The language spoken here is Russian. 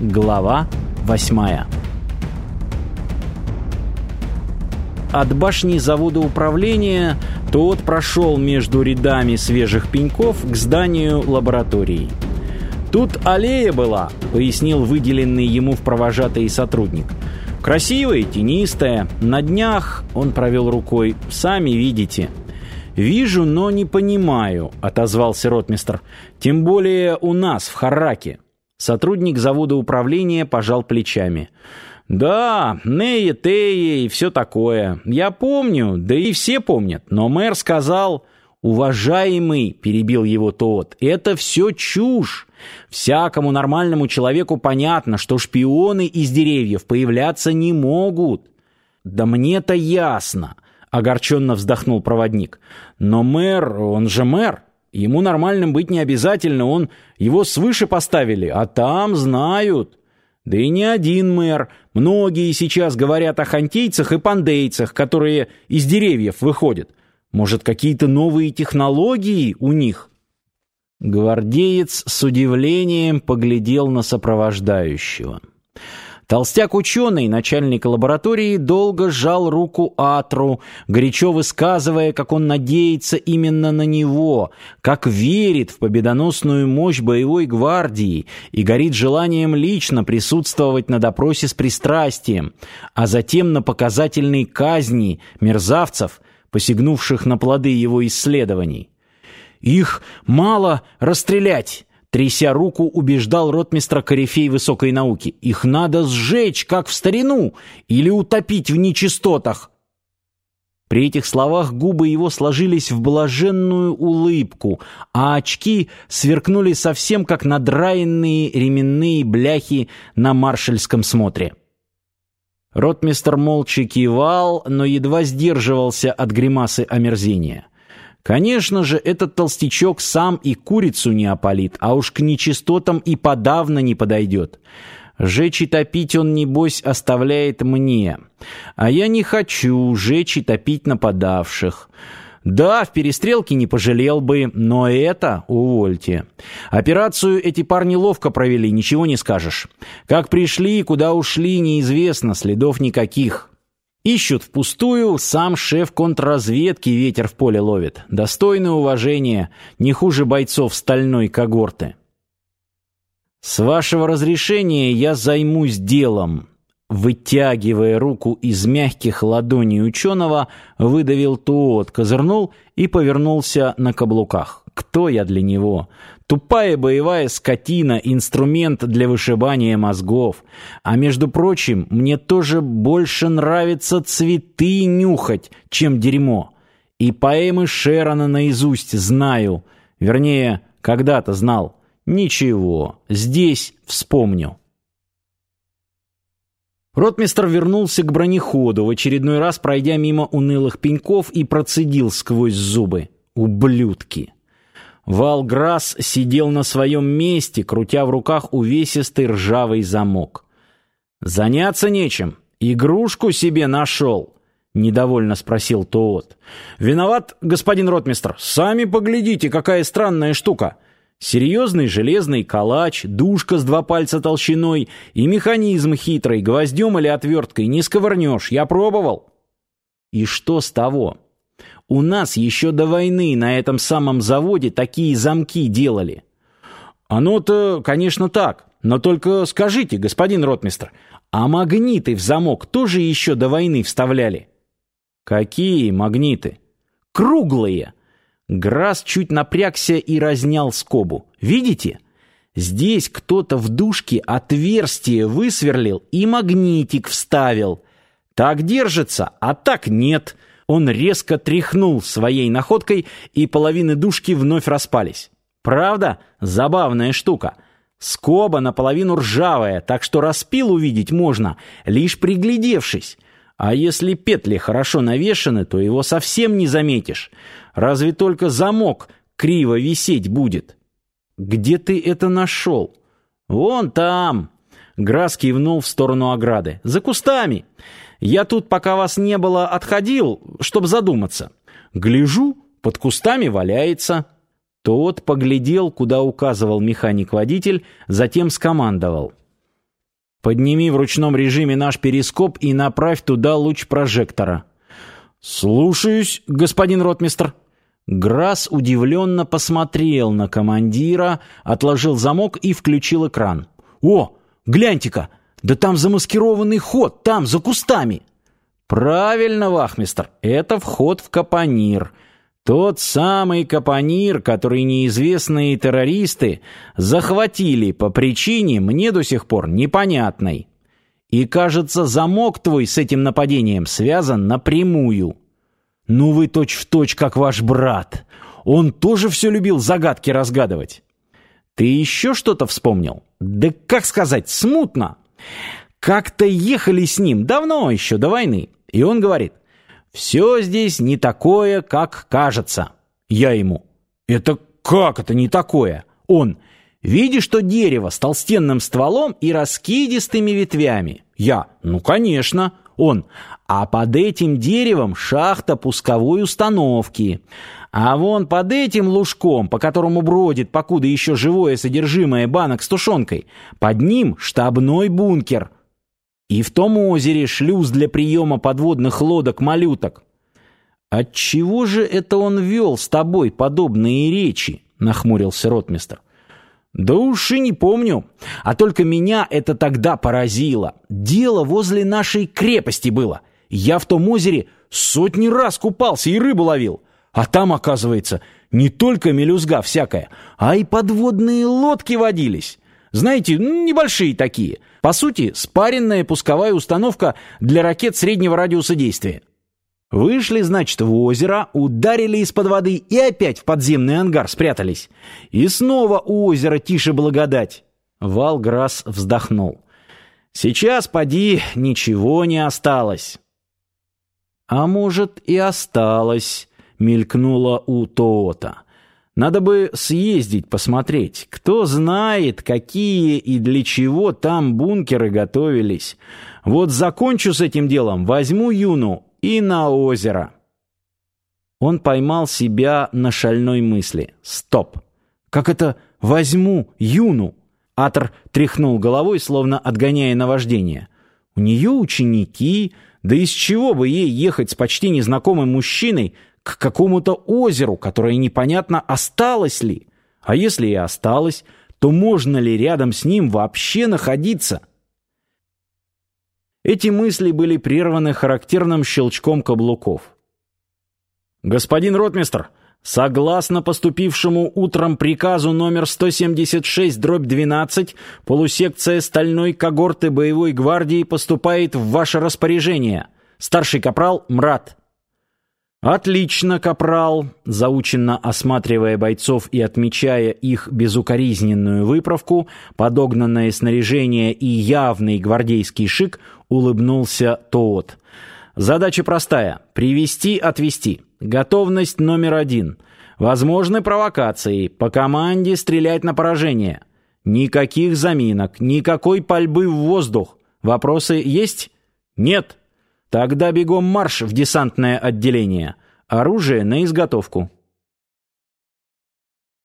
Глава восьмая От башни завода управления тот прошел между рядами свежих пеньков к зданию лаборатории. «Тут аллея была», — пояснил выделенный ему в провожатый сотрудник. «Красивая, тенистая. На днях...» — он провел рукой. «Сами видите». «Вижу, но не понимаю», — отозвался ротмистр. «Тем более у нас, в Харраке». Сотрудник завода управления пожал плечами. «Да, Нея, Тея и все такое. Я помню, да и все помнят. Но мэр сказал...» «Уважаемый», — перебил его тот, — «это все чушь. Всякому нормальному человеку понятно, что шпионы из деревьев появляться не могут». «Да мне-то ясно», — огорченно вздохнул проводник. «Но мэр, он же мэр». Ему нормальным быть не обязательно, он его свыше поставили, а там знают. Да и не один мэр. Многие сейчас говорят о хантейцах и пандейцах, которые из деревьев выходят. Может, какие-то новые технологии у них? Гвардеец с удивлением поглядел на сопровождающего. Толстяк-ученый, начальник лаборатории, долго сжал руку Атру, горячо высказывая, как он надеется именно на него, как верит в победоносную мощь боевой гвардии и горит желанием лично присутствовать на допросе с пристрастием, а затем на показательной казни мерзавцев, посягнувших на плоды его исследований. «Их мало расстрелять!» Тряся руку, убеждал ротмистра корифей высокой науки. «Их надо сжечь, как в старину, или утопить в нечистотах!» При этих словах губы его сложились в блаженную улыбку, а очки сверкнули совсем как надраенные ременные бляхи на маршальском смотре. Ротмистр молча кивал, но едва сдерживался от гримасы омерзения. Конечно же, этот толстячок сам и курицу не опалит, а уж к нечистотам и подавно не подойдет. Жечь и топить он, небось, оставляет мне. А я не хочу жечь и топить нападавших. Да, в перестрелке не пожалел бы, но это увольте. Операцию эти парни ловко провели, ничего не скажешь. Как пришли и куда ушли, неизвестно, следов никаких. Ищут впустую, сам шеф контрразведки ветер в поле ловит. Достойное уважение, не хуже бойцов стальной когорты. «С вашего разрешения я займусь делом», вытягивая руку из мягких ладоней ученого, выдавил тот, козырнул и повернулся на каблуках. «Кто я для него? Тупая боевая скотина, инструмент для вышибания мозгов. А между прочим, мне тоже больше нравится цветы нюхать, чем дерьмо. И поэмы Шерона наизусть знаю. Вернее, когда-то знал. Ничего, здесь вспомню. Ротмистр вернулся к бронеходу, в очередной раз пройдя мимо унылых пеньков и процедил сквозь зубы. «Ублюдки!» Валграсс сидел на своем месте, крутя в руках увесистый ржавый замок. «Заняться нечем. Игрушку себе нашел», — недовольно спросил тот. «Виноват, господин ротмистр. Сами поглядите, какая странная штука. Серьезный железный калач, душка с два пальца толщиной и механизм хитрый, гвоздем или отверткой не сковырнешь. Я пробовал». «И что с того?» У нас еще до войны на этом самом заводе такие замки делали. Оно-то, конечно, так. Но только скажите, господин ротмистр, а магниты в замок тоже еще до войны вставляли? Какие магниты? Круглые. Грас чуть напрягся и разнял скобу. Видите? Здесь кто-то в дужке отверстие высверлил и магнитик вставил. Так держится, а так нет. Он резко тряхнул своей находкой, и половины дужки вновь распались. Правда? Забавная штука. Скоба наполовину ржавая, так что распил увидеть можно, лишь приглядевшись. А если петли хорошо навешаны, то его совсем не заметишь. Разве только замок криво висеть будет. Где ты это нашел? Вон там. Грас кивнул в сторону ограды. За кустами. Я тут, пока вас не было, отходил, чтобы задуматься. Гляжу, под кустами валяется. Тот поглядел, куда указывал механик-водитель, затем скомандовал. Подними в ручном режиме наш перископ и направь туда луч прожектора. Слушаюсь, господин ротмистр. Грасс удивленно посмотрел на командира, отложил замок и включил экран. «О, гляньте-ка! Да там замаскированный ход, там, за кустами!» «Правильно, вахмистр, это вход в Капонир. Тот самый Капонир, который неизвестные террористы захватили по причине мне до сих пор непонятной. И, кажется, замок твой с этим нападением связан напрямую». «Ну вы точь-в-точь, точь, как ваш брат. Он тоже все любил загадки разгадывать». «Ты еще что-то вспомнил?» «Да как сказать, смутно. Как-то ехали с ним, давно еще, до войны. И он говорит, «Все здесь не такое, как кажется». Я ему, «Это как это не такое?» Он, «Видишь, что дерево с толстенным стволом и раскидистыми ветвями?» Я, «Ну, конечно». Он, а под этим деревом шахта пусковой установки. А вон под этим лужком, по которому бродит, покуда еще живое содержимое банок с тушенкой, под ним штабной бункер. И в том озере шлюз для приема подводных лодок-малюток. «Отчего же это он вел с тобой подобные речи?» — нахмурился ротмистр. Да уж и не помню. А только меня это тогда поразило. Дело возле нашей крепости было. Я в том озере сотни раз купался и рыбу ловил. А там, оказывается, не только мелюзга всякая, а и подводные лодки водились. Знаете, небольшие такие. По сути, спаренная пусковая установка для ракет среднего радиуса действия. Вышли, значит, в озеро, ударили из-под воды и опять в подземный ангар спрятались. И снова у озера тише благодать. Валграсс вздохнул. Сейчас, поди, ничего не осталось. А может и осталось, мелькнуло у Тоота. Надо бы съездить посмотреть. Кто знает, какие и для чего там бункеры готовились. Вот закончу с этим делом, возьму Юну и на озеро. Он поймал себя на шальной мысли. Стоп! Как это «возьму Юну»? Атор тряхнул головой, словно отгоняя наваждение. У нее ученики, да из чего бы ей ехать с почти незнакомым мужчиной к какому-то озеру, которое непонятно, осталось ли? А если и осталось, то можно ли рядом с ним вообще находиться? Эти мысли были прерваны характерным щелчком каблуков. «Господин ротмистр, согласно поступившему утром приказу номер 176-12, полусекция стальной когорты боевой гвардии поступает в ваше распоряжение. Старший капрал Мрат». «Отлично, капрал!» Заученно осматривая бойцов и отмечая их безукоризненную выправку, подогнанное снаряжение и явный гвардейский шик, улыбнулся тот. «Задача простая — привести-отвести. Готовность номер один. Возможны провокации. По команде стрелять на поражение. Никаких заминок, никакой пальбы в воздух. Вопросы есть? Нет!» Тогда бегом марш в десантное отделение. Оружие на изготовку.